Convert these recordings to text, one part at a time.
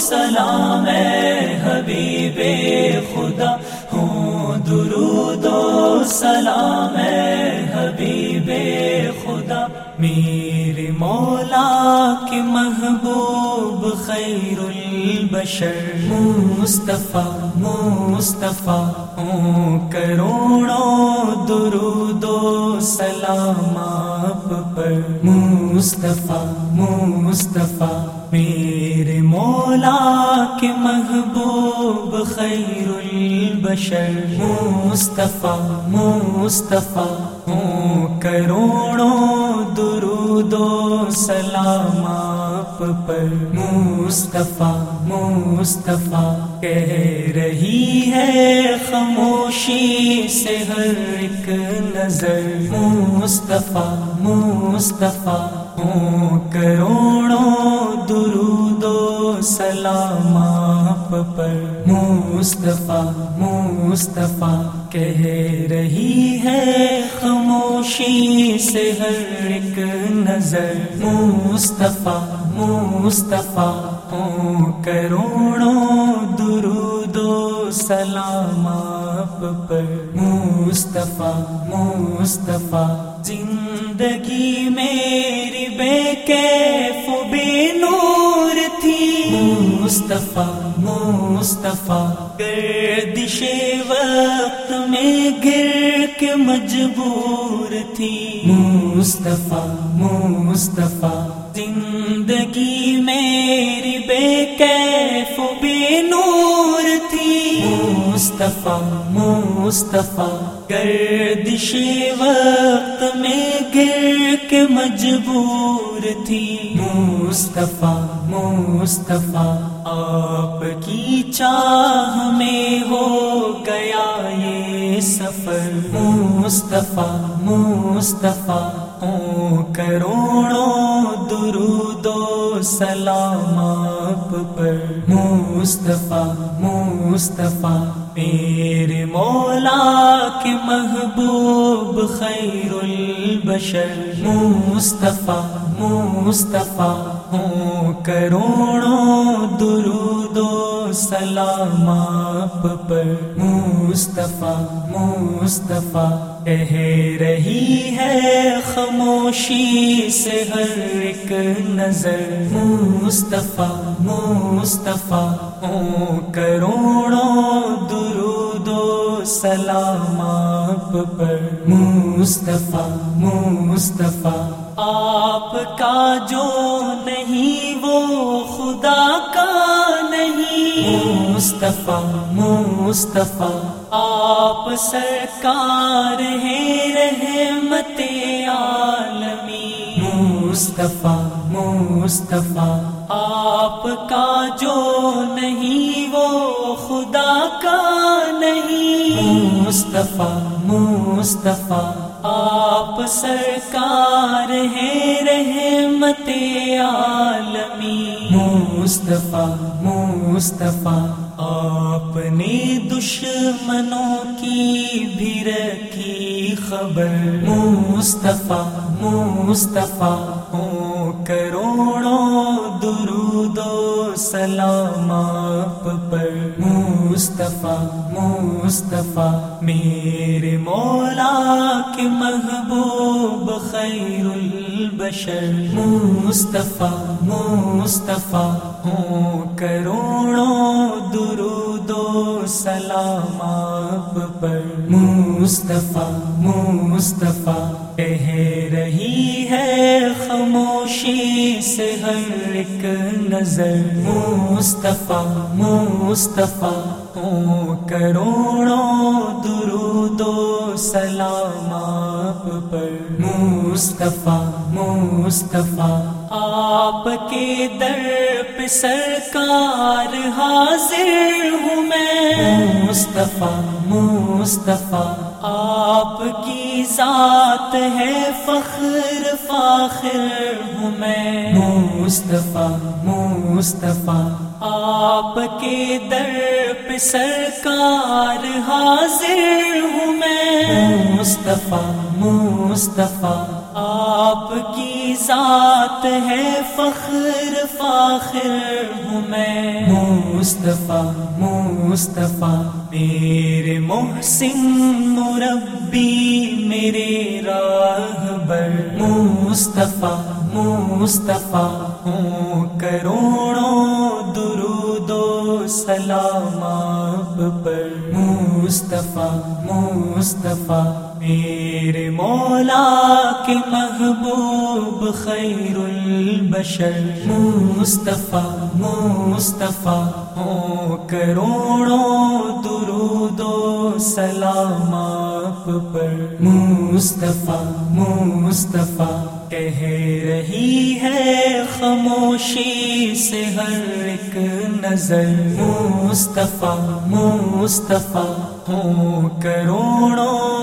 سلام حبیب خدا۔ البشر مصطفیٰ مصطفیٰ، ہوں کروڑوں درود و سلام آپ پر۔ مصطفیٰ مصطفیٰ، میرے مولا کے محبوب خیر البشر۔ مصطفیٰ مصطفیٰ، ہوں کروڑوں درود و سلام آپ پر مصطفیٰ مصطفیٰ کہہ رہی ہے خاموشی سے ہر ایک نظر۔ مصطفیٰ مصطفیٰ، ہوں کروڑوں درود و سلام آپ پر مصطفیٰ مصطفیٰ کہہ رہی ہے، خاموشی سے ہر ایک نظر۔ مصطفیٰ مصطفیٰ کروڑوں درود و سلام آپ پر۔ مصطفیٰ مصطفیٰ، زندگی میری بے کیف مصطفیٰ مصطفیٰ، گردش وقت میں گر کے مجبور تھی۔ مصطفیٰ مصطفیٰ، زندگی میری بے کیف بے نور تھی۔ مصطفیٰ مصطفیٰ، گردش وقت میں گر کے مجبور تھی۔ مصطفیٰ مصطفیٰ آپ کی چاہ میں ہو گیا یہ سفر۔ مصطفیٰ مصطفیٰ، ہوں کروڑوں درود و سلام آپ پر۔ مصطفیٰ مصطفیٰ میرے مولا کے محبوب خیر البشر۔ مصطفیٰ مصطفیٰ ہوں، کروڑوں درود و سلام آپ پر۔ مصطفیٰ مصطفیٰ، کہہ رہی ہے خاموشی سے ہر ایک نظر۔ مصطفیٰ مصطفیٰ ہوں، کروڑوں درود و سلام آپ پر۔ مصطفیٰ مصطفیٰ آپ کا جو نہیں وہ خدا کا نہیں۔ مصطفیٰ مصطفیٰ۔ آپ سرکار ہیں رحمت عالمی۔ مصطفیٰ مصطفیٰ۔ آپ کا جو نہیں وہ خدا کا نہیں۔ مصطفیٰ مصطفیٰ۔ آپ سرکار ہیں رحمت عالمی۔ مصطفیٰ مصطفیٰ۔ آپ نے دشمنوں کی بھی رکھی خبر۔ مصطفیٰ مصطفیٰ۔ ہوں کروڑوں درود و سلام آپ پر۔ مصطفیٰ مصطفیٰ، میرے مولا کے محبوب خیر البشر۔ مصطفیٰ مصطفیٰ، ہوں کروڑوں درود و سلام آپ پر۔ مصطفیٰ مصطفیٰ، کہہ رہی ہے سے ہر ایک نظر مصطفیٰ مصطفیٰ، ہوں کروڑوں درود و سلام آپ پر۔ مصطفیٰ مصطفیٰ، آپ کے در پہ سرکار حاضر ہوں میں۔ مصطفیٰ مصطفیٰ، آپ کی ذات ہے فخر فاخر ہوں میں مصطفیٰ مصطفیٰ، آپ کے در پہ سرکار حاضر ہوں میں مصطفیٰ مصطفیٰ آپ کی ذات ہے فخر، فاخر ہوں میں۔ مصطفیٰ مصطفیٰ، میرے محسن مربی، میرے راہ بر۔ مصطفیٰ مصطفیٰ، ہوں کروڑوں درود و سلام آپ پر۔ مصطفیٰ مصطفیٰ میرے مولا کے محبوب خیر البشر مصطفیٰ مصطفیٰ ہوں کروڑوں درود و سلام آپ پر۔ مصطفیٰ مصطفیٰ، کہہ رہی ہے خاموشی سے ہر ایک نظر۔ مصطفیٰ مصطفیٰ ہوں کروڑوں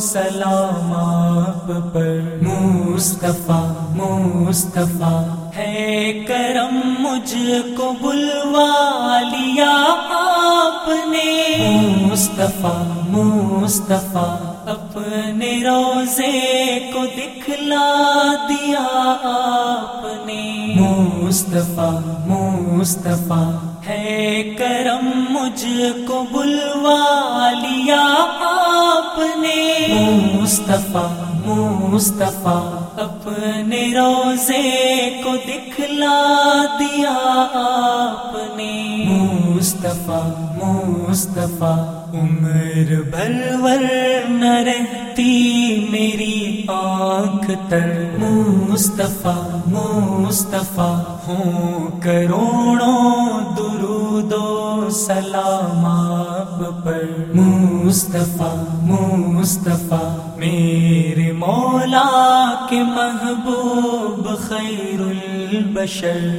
سلام آپ پر۔ مصطفیٰ مصطفیٰ، ہے کرم مجھ کو بلوا لیا آپ نے۔ مصطفیٰ مصطفیٰ، اپنے روزے کو دکھلا دیا آپ نے۔ مصطفیٰ مصطفیٰ، ہے کرم مجھ کو بلوا لیا آپ نے مصطفیٰ مصطفیٰ، اپنے روزے کو دکھلا دیا آپ نے۔ مصطفیٰ مصطفیٰ، عمر بھر نہ رہتی میری آنکھ تر۔ مصطفیٰ مصطفیٰ، ہوں کروڑوں درود و سلام آپ پر۔ مصطفیٰ مصطفیٰ، میرے مولا کے محبوب خیر البشر۔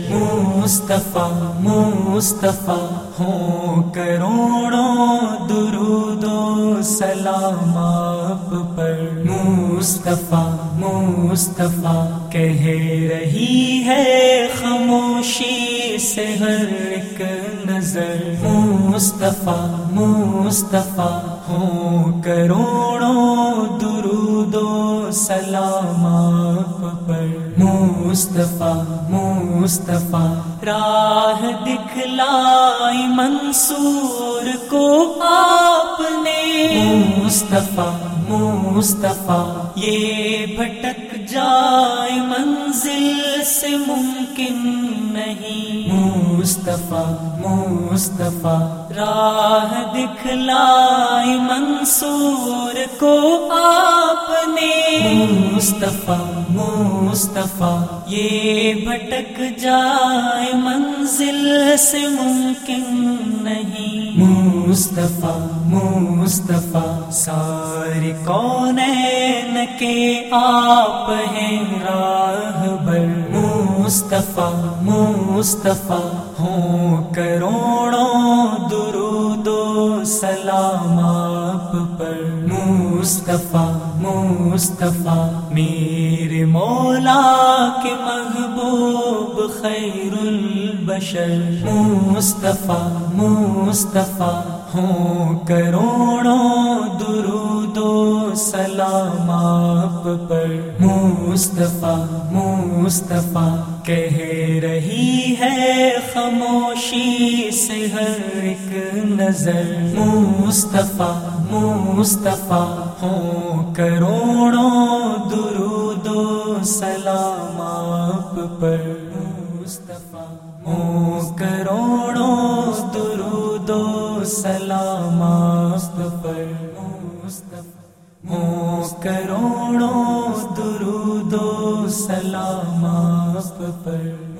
مصطفیٰ مصطفیٰ، ہوں کروڑوں درود و سلام آپ پر۔ مصطفیٰ مصطفیٰ کہہ رہی ہے، خاموشی سے ہر ایک نظر۔ مصطفیٰ مصطفیٰ، ہوں کروڑوں درود و سلام آپ پر۔ مصطفیٰ مصطفیٰ، راہ دکھلائی منصور کو آپ نے۔ مصطفیٰ مصطفیٰ، یہ بھٹک جائے منزل سے ممکن نہیں۔ مصطفیٰ مصطفیٰ، راہ دکھلائے منصور کو آپ نے۔ مصطفیٰ مصطفیٰ، یہ بھٹک جائے منزل سے ممکن نہیں۔ مصطفیٰ مصطفیٰ ساری کون کے آپ ہیں راہ بر۔ مصطفیٰ مصطفیٰ، ہوں کروڑوں درود و سلام آپ پر۔ مصطفیٰ مصطفیٰ میرے مولا کے محبوب خیر البشر۔ مصطفیٰ مصطفیٰ، ہوں کروڑوں درود و سلام آپ پر۔ مصطفیٰ مصطفیٰ، کہہ رہی ہے خاموشی سے ہر ایک نظر۔ مصطفیٰ مصطفیٰ ہوں کروڑوں درود و سلام آپ پر مصطفیٰ ہوں کروڑوں درود و سلام آپ پر ہوں کروڑوں درود و سلام آپ پر مصطفیٰ